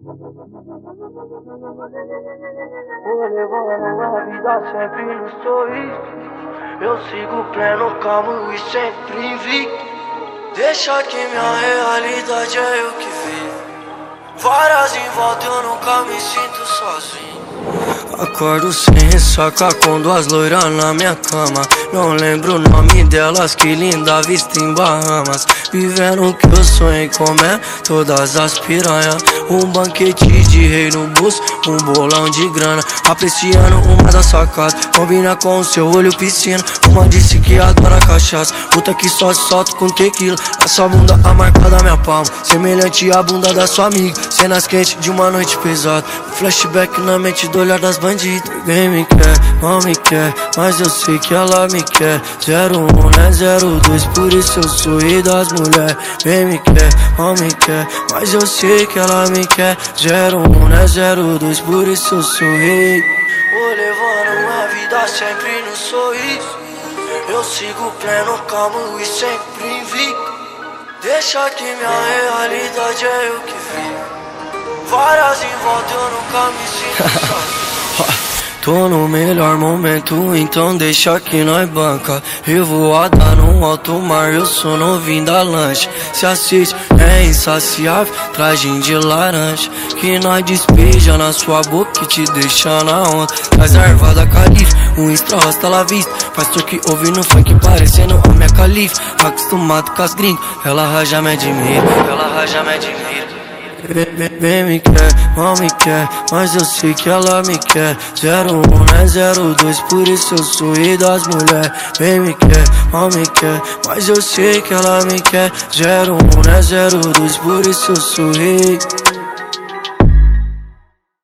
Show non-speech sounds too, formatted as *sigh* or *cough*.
Vou levando a vida sempre no sorriso. Eu sigo pleno, calmo e sempre invicto. Deixa que minha realidade é eu que vivo. Várias em volta eu nunca me sinto sozinho. Acordo sem ressaca com duas loiras na minha cama Não lembro o nome delas, que linda vista em Bahamas Vivendo o que eu sonhei comer todas as piranhas Um banquete de rei no bus, um bolão de grana. Apreciando uma das sacadas, combina com o seu olho piscina. Uma disse que adora cachaça, outra que só se solta com tequila Essa bunda a marca da minha palma, semelhante à bunda da sua amiga Cenas quentes de uma noite pesada, flashback na mente do olhar das bandidas Ninguém me quer, não me quer, mas eu sei que ela me quer 01 né 02, por isso eu sou rei das mulheres Quem me quer, não me quer, mas eu sei que ela me quer 01 né 02, por isso eu sou rei Vou levando uma vida sempre no sorriso Eu sigo pleno, calmo e sempre invicto. Deixa que minha realidade é eu que vivo Várias em volta eu nunca me sinto *laughs* sozinho Tô no melhor momento, então deixa que nós banca. Revoada no alto mar, eu sou novinho da lanche Se assiste, é insaciável, tragem de laranja. Que nós despeja na sua boca e te deixa na onda. Traz a erva da califa, um extra rosta la vista. Faz que ouve no funk parecendo a minha califa Acostumado com as gringas, ela raja me admira Ela raja me admira Vem me quer, mal me quer, mas eu sei que ela me quer. 01 né 02, por isso eu sou rei das mulheres. Vem me quer, mal me quer, mas eu sei que ela me quer. 01 né 02, por isso eu sou